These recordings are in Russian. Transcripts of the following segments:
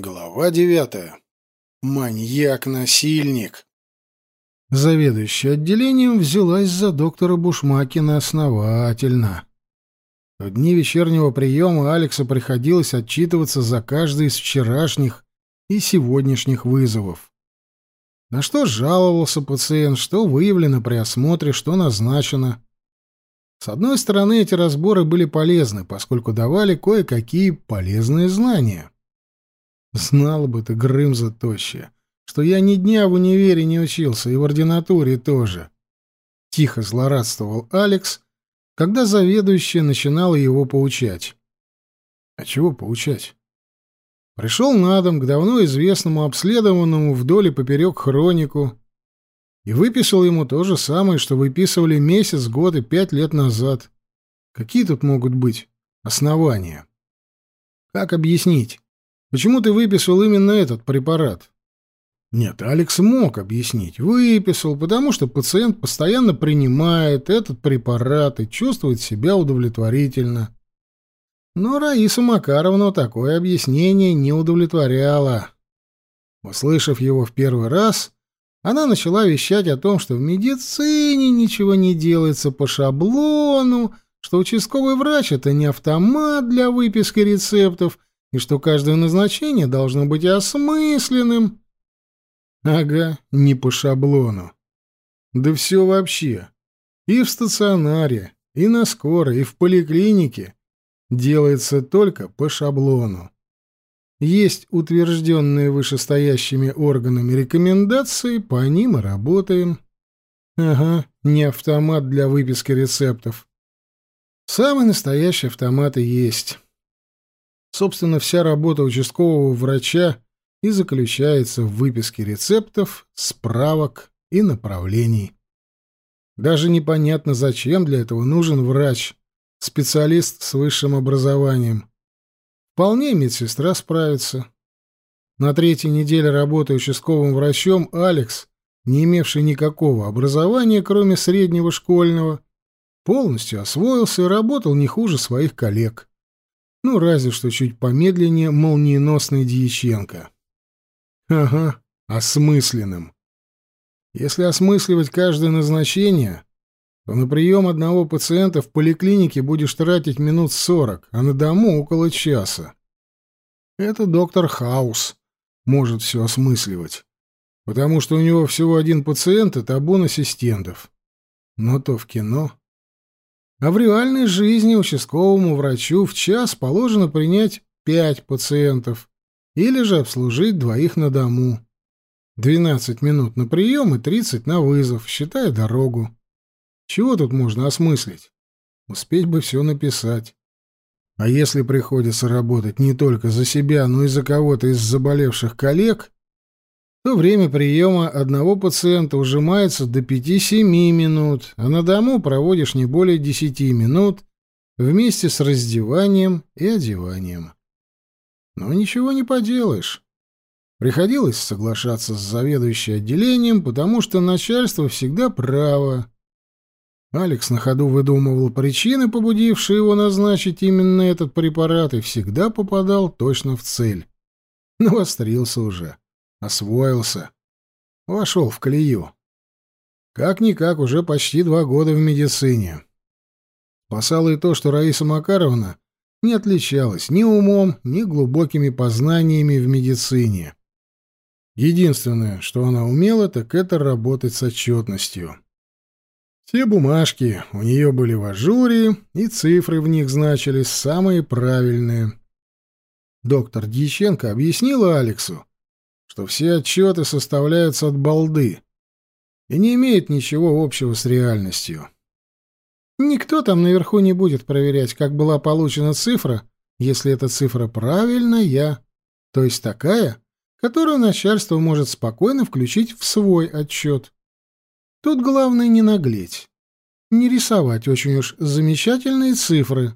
Глава девятая. Маньяк-насильник. Заведующая отделением взялась за доктора Бушмакина основательно. В дни вечернего приема Алексу приходилось отчитываться за каждый из вчерашних и сегодняшних вызовов. На что жаловался пациент, что выявлено при осмотре, что назначено. С одной стороны, эти разборы были полезны, поскольку давали кое-какие полезные знания. Знала бы ты, Грымза тощая, что я ни дня в универе не учился, и в ординатуре тоже. Тихо злорадствовал Алекс, когда заведующая начинала его поучать. А чего поучать? Пришел на дом к давно известному обследованному вдоль и поперек хронику и выписал ему то же самое, что выписывали месяц, год и пять лет назад. Какие тут могут быть основания? Как объяснить? Почему ты выписал именно этот препарат? Нет, Алекс мог объяснить. Выписал, потому что пациент постоянно принимает этот препарат и чувствует себя удовлетворительно. Но Раиса Макаровна такое объяснение не удовлетворяло. Услышав его в первый раз, она начала вещать о том, что в медицине ничего не делается по шаблону, что участковый врач — это не автомат для выписки рецептов, и что каждое назначение должно быть осмысленным. Ага, не по шаблону. Да все вообще. И в стационаре, и на скорой, и в поликлинике делается только по шаблону. Есть утвержденные вышестоящими органами рекомендации, по ним и работаем. Ага, не автомат для выписки рецептов. Самый настоящий автомат и есть. Собственно, вся работа участкового врача и заключается в выписке рецептов, справок и направлений. Даже непонятно, зачем для этого нужен врач, специалист с высшим образованием. Вполне медсестра справится. На третьей неделе работы участковым врачом Алекс, не имевший никакого образования, кроме среднего школьного, полностью освоился и работал не хуже своих коллег. Ну, разве что чуть помедленнее молниеносный Дьяченко. Ага, осмысленным. Если осмысливать каждое назначение, то на прием одного пациента в поликлинике будешь тратить минут сорок, а на дому около часа. Это доктор Хаус может все осмысливать, потому что у него всего один пациент и табун ассистентов. Но то в кино. А в реальной жизни участковому врачу в час положено принять пять пациентов или же обслужить двоих на дому. 12 минут на прием и 30 на вызов, считая дорогу. Чего тут можно осмыслить? Успеть бы все написать. А если приходится работать не только за себя, но и за кого-то из заболевших коллег, то время приема одного пациента ужимается до 5-7 минут, а на дому проводишь не более 10 минут вместе с раздеванием и одеванием. Но ничего не поделаешь. Приходилось соглашаться с заведующей отделением, потому что начальство всегда право. Алекс на ходу выдумывал причины, побудившие его назначить именно этот препарат, и всегда попадал точно в цель. Навострился уже. Освоился. Вошел в колею. Как-никак уже почти два года в медицине. Спасало и то, что Раиса Макаровна не отличалась ни умом, ни глубокими познаниями в медицине. Единственное, что она умела, так это работать с отчетностью. Все бумажки у нее были в ажуре, и цифры в них значились самые правильные. Доктор Дьяченко объяснила Алексу, что все отчеты составляются от балды и не имеют ничего общего с реальностью. Никто там наверху не будет проверять, как была получена цифра, если эта цифра правильная, то есть такая, которую начальство может спокойно включить в свой отчет. Тут главное не наглеть, не рисовать очень уж замечательные цифры,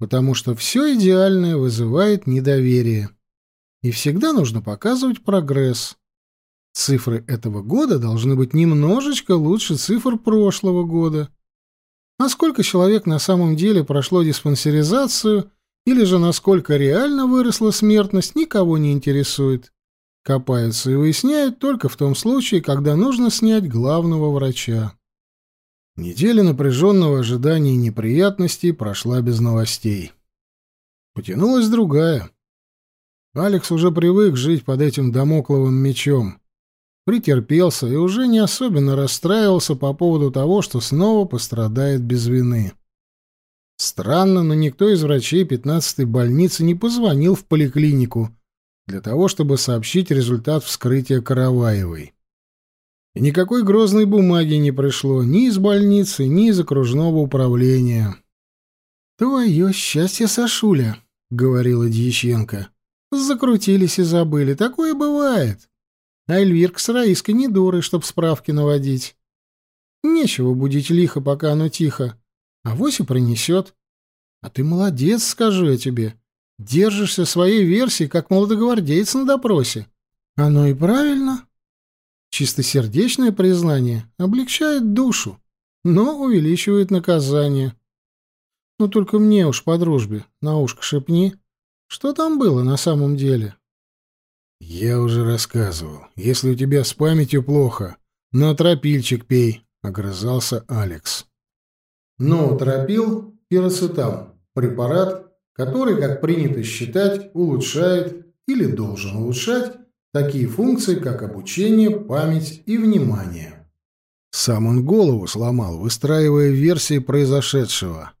потому что все идеальное вызывает недоверие. И всегда нужно показывать прогресс. Цифры этого года должны быть немножечко лучше цифр прошлого года. А сколько человек на самом деле прошло диспансеризацию Или же насколько реально выросла смертность, никого не интересует. Копаются и выясняют только в том случае, когда нужно снять главного врача. Неделя напряженного ожидания и неприятностей прошла без новостей. Потянулась другая. Алекс уже привык жить под этим домокловым мечом. Претерпелся и уже не особенно расстраивался по поводу того, что снова пострадает без вины. Странно, но никто из врачей 15-й больницы не позвонил в поликлинику для того, чтобы сообщить результат вскрытия Караваевой. И никакой грозной бумаги не пришло ни из больницы, ни из окружного управления. «Твое счастье, Сашуля», — говорила Дьяченко. «Закрутились и забыли. Такое бывает. А Эльвирка с Раиской не дуры, чтоб справки наводить. Нечего будить лихо, пока оно тихо. А вось и пронесет. А ты молодец, скажу я тебе. Держишься своей версии, как молодогвардеец на допросе. Оно и правильно. Чистосердечное признание облегчает душу, но увеличивает наказание. Но только мне уж по дружбе на ушко шепни, что там было на самом деле. Я уже рассказывал. Если у тебя с памятью плохо, на тропильчик пей, огрызался Алекс. Но тропил пироцетам препарат, который, как принято считать, улучшает или должен улучшать такие функции, как обучение, память и внимание. Сам он голову сломал, выстраивая версии произошедшего.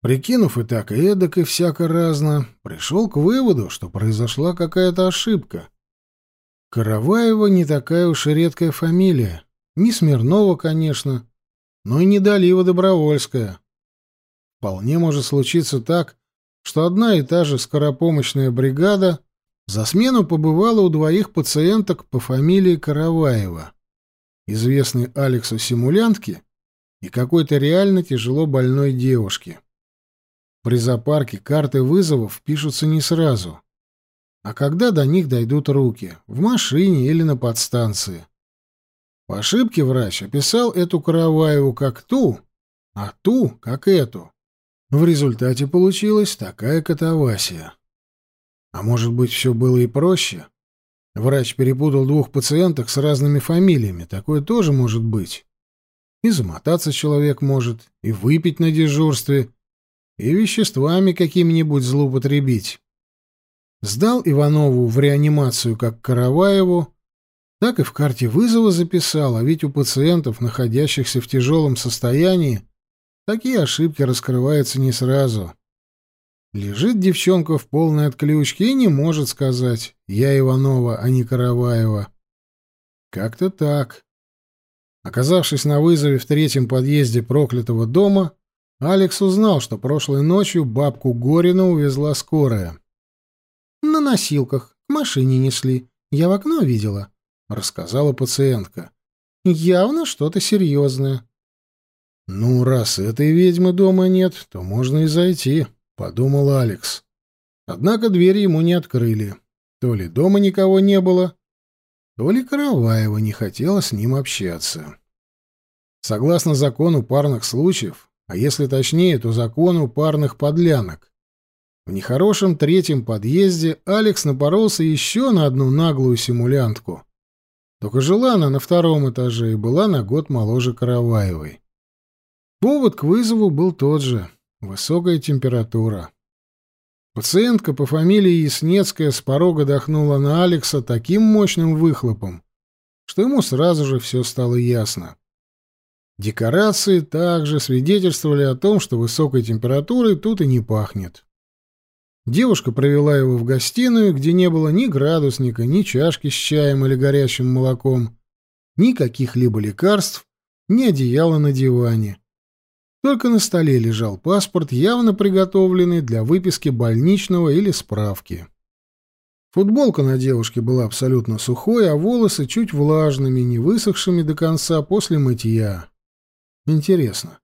Прикинув и так, и эдак, и всяко разно, пришел к выводу, что произошла какая-то ошибка. Караваева не такая уж и редкая фамилия. Не Смирнова, конечно, но и не Далива Добровольская. Вполне может случиться так, что одна и та же скоропомощная бригада за смену побывала у двоих пациенток по фамилии Караваева, известной Алексу Симулянтке и какой-то реально тяжело больной девушке. При зоопарке карты вызовов пишутся не сразу, а когда до них дойдут руки, в машине или на подстанции. По ошибке врач описал эту Караваеву как ту, а ту как эту. В результате получилась такая катавасия. А может быть, все было и проще? Врач перепутал двух пациенток с разными фамилиями. Такое тоже может быть. И замотаться человек может, и выпить на дежурстве, и веществами какими-нибудь злоупотребить. Сдал Иванову в реанимацию как Караваеву, так и в карте вызова записал, а ведь у пациентов, находящихся в тяжелом состоянии, Такие ошибки раскрываются не сразу. Лежит девчонка в полной отключке и не может сказать «Я Иванова, а не Караваева». Как-то так. Оказавшись на вызове в третьем подъезде проклятого дома, Алекс узнал, что прошлой ночью бабку Горина увезла скорая. «На носилках, к машине несли. Я в окно видела», — рассказала пациентка. «Явно что-то серьезное». «Ну, раз этой ведьмы дома нет, то можно и зайти», — подумал Алекс. Однако дверь ему не открыли. То ли дома никого не было, то ли Караваева не хотела с ним общаться. Согласно закону парных случаев, а если точнее, то закону парных подлянок, в нехорошем третьем подъезде Алекс напоролся еще на одну наглую симулянтку. Только жила она на втором этаже и была на год моложе Караваевой. Повод к вызову был тот же — высокая температура. Пациентка по фамилии Яснецкая с порога дохнула на Алекса таким мощным выхлопом, что ему сразу же все стало ясно. Декорации также свидетельствовали о том, что высокой температурой тут и не пахнет. Девушка провела его в гостиную, где не было ни градусника, ни чашки с чаем или горячим молоком, ни каких-либо лекарств, ни одеяла на диване. Только на столе лежал паспорт, явно приготовленный для выписки больничного или справки. Футболка на девушке была абсолютно сухой, а волосы чуть влажными, не высохшими до конца после мытья. Интересно,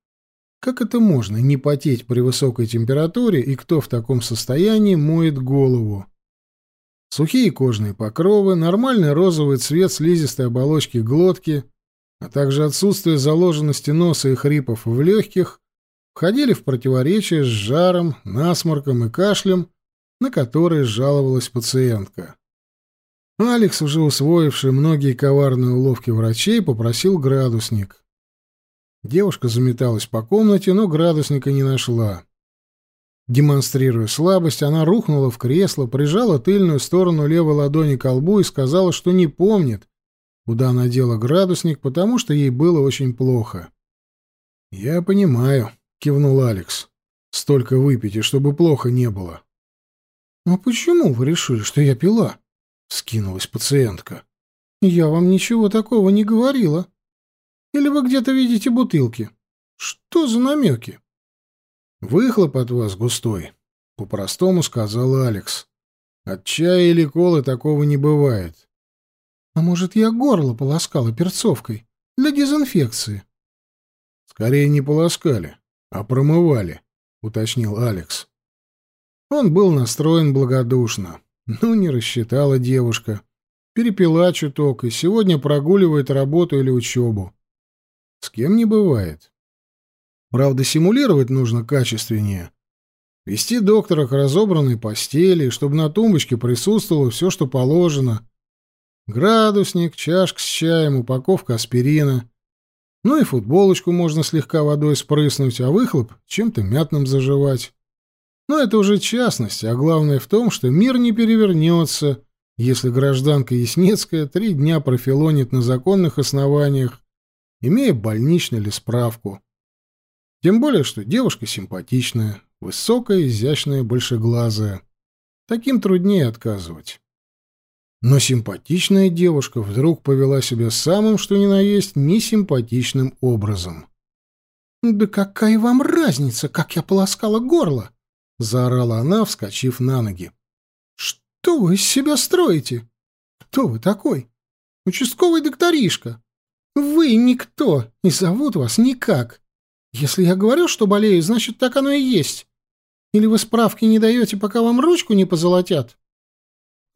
как это можно не потеть при высокой температуре и кто в таком состоянии моет голову? Сухие кожные покровы, нормальный розовый цвет слизистой оболочки глотки, а также отсутствие заложенности носа и хрипов в легких, входили в противоречие с жаром, насморком и кашлем, на которые жаловалась пациентка. Алекс, уже усвоивший многие коварные уловки врачей, попросил градусник. Девушка заметалась по комнате, но градусника не нашла. Демонстрируя слабость, она рухнула в кресло, прижала тыльную сторону левой ладони к лбу и сказала, что не помнит, куда она дела градусник, потому что ей было очень плохо. «Я понимаю», — кивнул Алекс. «Столько выпейте, чтобы плохо не было». «А почему вы решили, что я пила?» — скинулась пациентка. «Я вам ничего такого не говорила. Или вы где-то видите бутылки? Что за намеки?» «Выхлоп от вас густой», — по-простому сказал Алекс. «От чая или колы такого не бывает». «А может, я горло полоскала перцовкой для дезинфекции?» «Скорее не полоскали, а промывали», — уточнил Алекс. Он был настроен благодушно. Ну, не рассчитала девушка. Перепила чуток и сегодня прогуливает работу или учебу. С кем не бывает. Правда, симулировать нужно качественнее. Вести доктора к разобранной постели, чтобы на тумбочке присутствовало все, что положено. Градусник, чашка с чаем, упаковка аспирина. Ну и футболочку можно слегка водой спрыснуть, а выхлоп чем-то мятным заживать. Но это уже частность, а главное в том, что мир не перевернется, если гражданка Яснецкая три дня профилонит на законных основаниях, имея больничный или справку. Тем более, что девушка симпатичная, высокая, изящная, большеглазая. Таким труднее отказывать. Но симпатичная девушка вдруг повела себя самым, что ни на есть, несимпатичным образом. «Да какая вам разница, как я полоскала горло?» — заорала она, вскочив на ноги. «Что вы из себя строите? Кто вы такой? Участковый докторишка. Вы никто, и зовут вас никак. Если я говорю, что болею, значит, так оно и есть. Или вы справки не даете, пока вам ручку не позолотят?»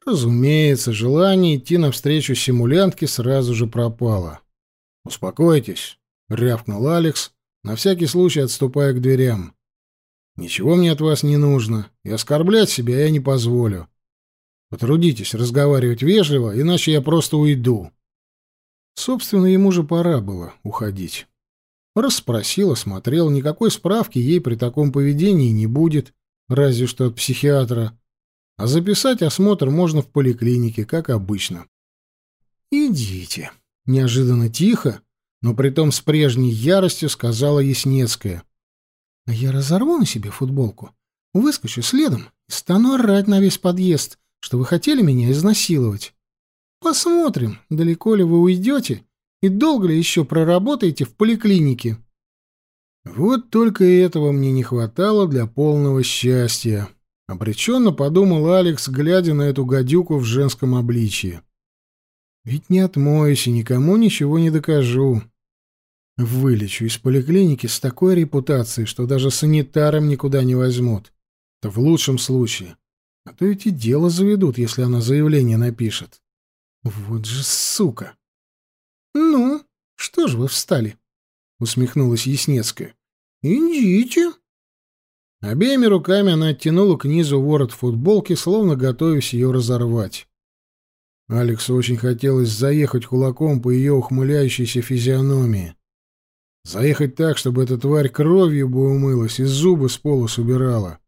Разумеется, желание идти навстречу симулянтке сразу же пропало. «Успокойтесь», — рявкнул Алекс, на всякий случай отступая к дверям. «Ничего мне от вас не нужно, и оскорблять себя я не позволю. Потрудитесь разговаривать вежливо, иначе я просто уйду». Собственно, ему же пора было уходить. Расспросил, осмотрел, никакой справки ей при таком поведении не будет, разве что от психиатра. А записать осмотр можно в поликлинике, как обычно. «Идите», — неожиданно тихо, но притом с прежней яростью сказала Яснецкая. «А я разорву на себе футболку, выскочу следом и стану орать на весь подъезд, что вы хотели меня изнасиловать. Посмотрим, далеко ли вы уйдете и долго ли еще проработаете в поликлинике? Вот только этого мне не хватало для полного счастья. Обреченно подумал Алекс, глядя на эту гадюку в женском обличье. Ведь не отмоюсь и никому ничего не докажу. Вылечу из поликлиники с такой репутацией, что даже санитаром никуда не возьмут. Это в лучшем случае. А то эти дело заведут, если она заявление напишет. Вот же сука! «Ну, что ж вы встали?» — усмехнулась Яснецкая. «Идите». Обеими руками она оттянула к низу ворот футболки, словно готовясь ее разорвать. Алексу очень хотелось заехать кулаком по ее ухмыляющейся физиономии. Заехать так, чтобы эта тварь кровью бы умылась и зубы с пола убирала.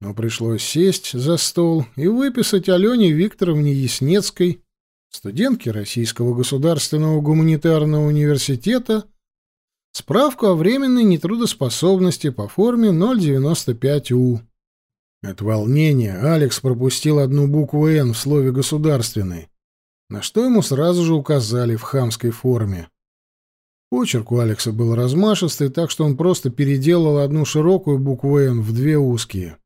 Но пришлось сесть за стол и выписать Алене Викторовне Яснецкой студентки Российского государственного гуманитарного университета, справку о временной нетрудоспособности по форме 095У. От волнения Алекс пропустил одну букву «Н» в слове «государственный», на что ему сразу же указали в хамской форме. Почерк у Алекса был размашистый, так что он просто переделал одну широкую букву «Н» в две узкие.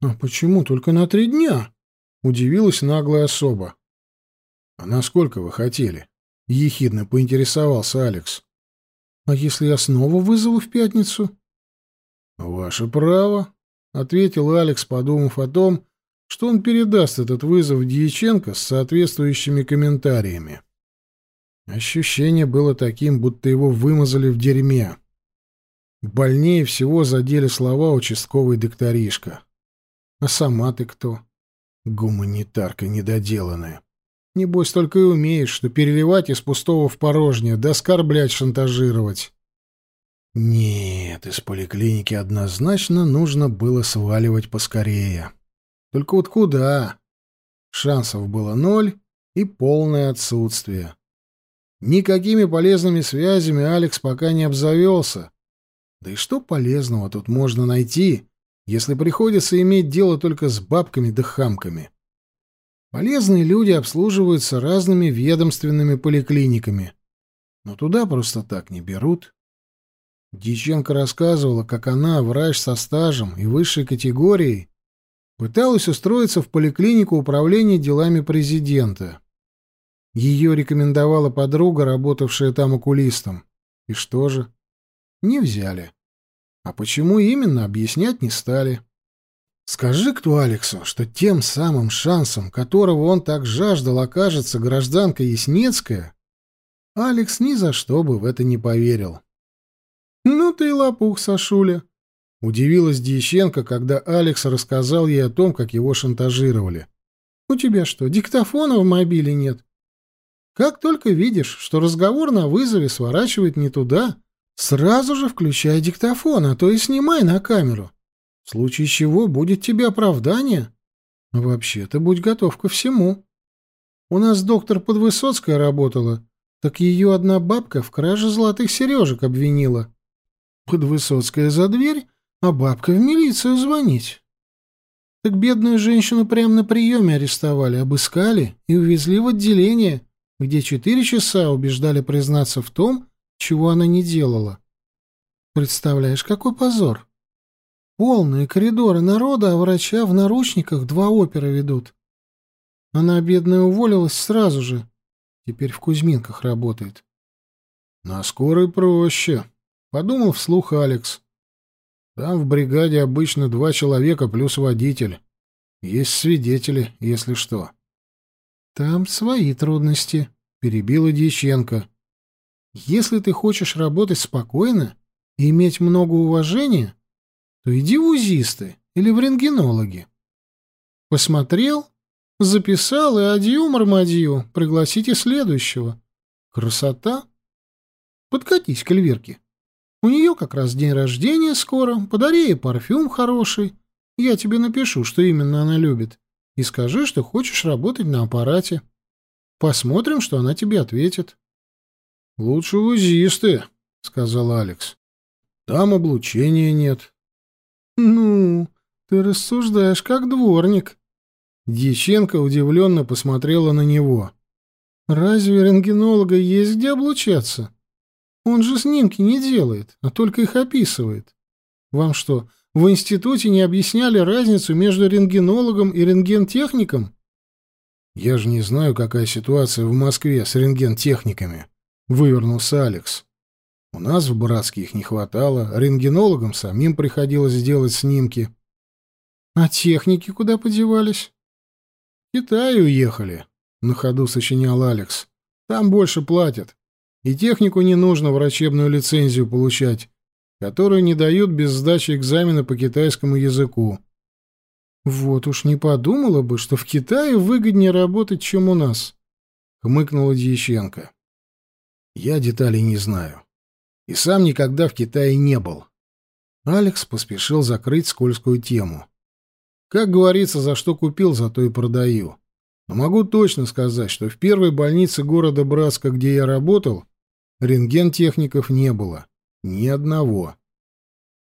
«А почему только на три дня?» — удивилась наглая особа. «А насколько вы хотели?» — ехидно поинтересовался Алекс. «А если я снова вызову в пятницу?» «Ваше право», — ответил Алекс, подумав о том, что он передаст этот вызов Дьяченко с соответствующими комментариями. Ощущение было таким, будто его вымазали в дерьме. Больнее всего задели слова участковый докторишка. А сама ты кто? Гуманитарка недоделанная. Небось, только и умеешь, что переливать из пустого в порожнее, да скорблять шантажировать. Нет, из поликлиники однозначно нужно было сваливать поскорее. Только вот куда? Шансов было ноль и полное отсутствие. Никакими полезными связями Алекс пока не обзавелся. Да и что полезного тут можно найти, если приходится иметь дело только с бабками да хамками? Полезные люди обслуживаются разными ведомственными поликлиниками, но туда просто так не берут. Дьяченко рассказывала, как она, врач со стажем и высшей категорией, пыталась устроиться в поликлинику управления делами президента. Ее рекомендовала подруга, работавшая там окулистом. И что же? Не взяли. А почему именно, объяснять не стали. Скажи кто Алексу, что тем самым шансом, которого он так жаждал, окажется гражданка Яснецкая, Алекс ни за что бы в это не поверил. «Ну ты лопух, Сашуля!» — удивилась Дьяченко, когда Алекс рассказал ей о том, как его шантажировали. «У тебя что, диктофона в мобиле нет? Как только видишь, что разговор на вызове сворачивает не туда, сразу же включай диктофон, а то и снимай на камеру. В случае чего будет тебе оправдание. Вообще-то будь готов ко всему. У нас доктор Подвысоцкая работала, так ее одна бабка в краже золотых сережек обвинила. Подвысоцкая за дверь, а бабка в милицию звонить. Так бедную женщину прямо на приеме арестовали, обыскали и увезли в отделение, где четыре часа убеждали признаться в том, чего она не делала. Представляешь, какой позор? Полные коридоры народа, а врача в наручниках два опера ведут. Она, бедная, уволилась сразу же. Теперь в Кузьминках работает. На скорой проще, — подумал вслух Алекс. Там в бригаде обычно два человека плюс водитель. Есть свидетели, если что. Там свои трудности, перебила Дьяченко. Если ты хочешь работать спокойно и иметь много уважения, то иди в узисты или в рентгенологи. Посмотрел, записал и адью, мармадью, пригласите следующего. Красота. Подкатись к Эльвирке. У нее как раз день рождения скоро, подари ей парфюм хороший. Я тебе напишу, что именно она любит и скажи, что хочешь работать на аппарате. Посмотрим, что она тебе ответит. — Лучше УЗИсты, — сказал Алекс. — Там облучения нет. — Ну, ты рассуждаешь как дворник. Дьяченко удивленно посмотрела на него. — Разве рентгенолога есть где облучаться? Он же снимки не делает, а только их описывает. Вам что, в институте не объясняли разницу между рентгенологом и рентгентехником? Я же не знаю, какая ситуация в Москве с рентгентехниками, вывернулся Алекс. У нас в Братске их не хватало, рентгенологам самим приходилось делать снимки. А техники куда подевались? В Китай уехали, на ходу сочинял Алекс. Там больше платят. И технику не нужно врачебную лицензию получать которую не дают без сдачи экзамена по китайскому языку. Вот уж не подумала бы, что в Китае выгоднее работать, чем у нас, хмыкнула Дьяченко. Я деталей не знаю. И сам никогда в Китае не был. Алекс поспешил закрыть скользкую тему. Как говорится, за что купил, за то и продаю. Но могу точно сказать, что в первой больнице города Братска, где я работал, рентген-техников не было. Ни одного.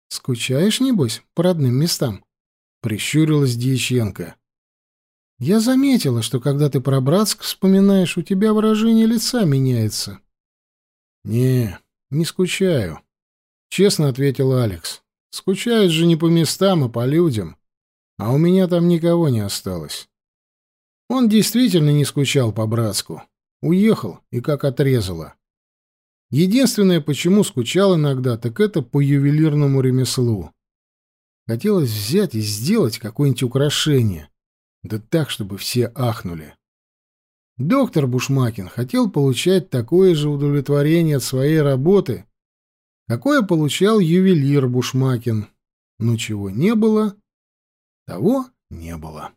«Скучаешь, небось, по родным местам?» — прищурилась Дьяченко. «Я заметила, что когда ты про Братск вспоминаешь, у тебя выражение лица меняется». «Не, не скучаю», — честно ответил Алекс. «Скучают же не по местам, а по людям. А у меня там никого не осталось». Он действительно не скучал по Братску. Уехал и как отрезало. Единственное, почему скучал иногда, так это по ювелирному ремеслу. Хотелось взять и сделать какое-нибудь украшение. Да так, чтобы все ахнули. Доктор Бушмакин хотел получать такое же удовлетворение от своей работы, какое получал ювелир Бушмакин. Но чего не было, того не было.